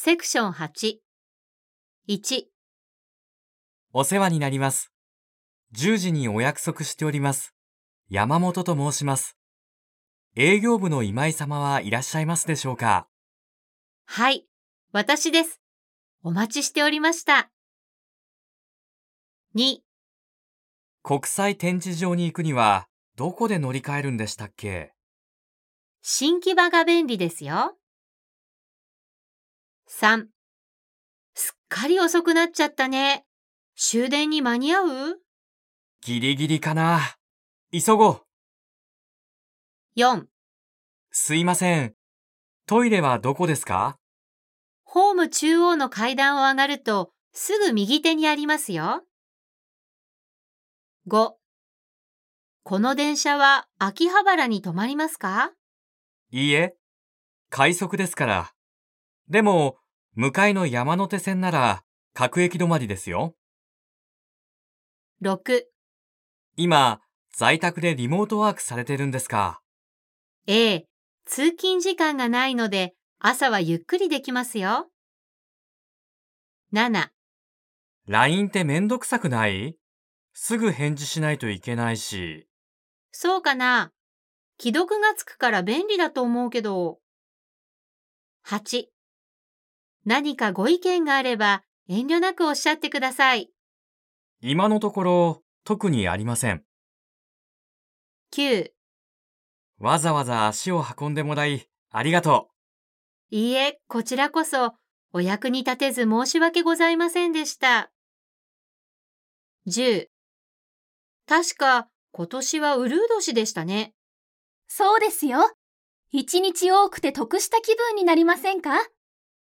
セクション8。1、お世話になります。10時にお約束しております。山本と申します。営業部の今井様はいらっしゃいますでしょうか？はい、私です。お待ちしておりました。2、国際展示場に行くにはどこで乗り換えるんでしたっけ？新木場が便利ですよ。3、すっかり遅くなっちゃったね。終電に間に合う？ギリギリかな。急ごう。?4、すいません。トイレはどこですか？ホーム中央の階段を上がるとすぐ右手にありますよ。5、この電車は秋葉原に止まりますか？いいえ。快速ですから。でも、向かいの山手線なら各駅止まりですよ。?6、今、在宅でリモートワークされてるんですか A、通勤時間がないので朝はゆっくりできますよ。7、LINE ってめんどくさくない？すぐ返事しないといけないし。そうかな既読がつくから便利だと思うけど。8、何かご意見があれば遠慮なくおっしゃってください。今のところ、特にありません。9、わざわざ足を運んでもらい、ありがといいえ、こちらこそお役に立てず申し訳ございませんでした。10、確か今年はウルー年でしたね。そうですよ。一日多くて得した気分になりませんか？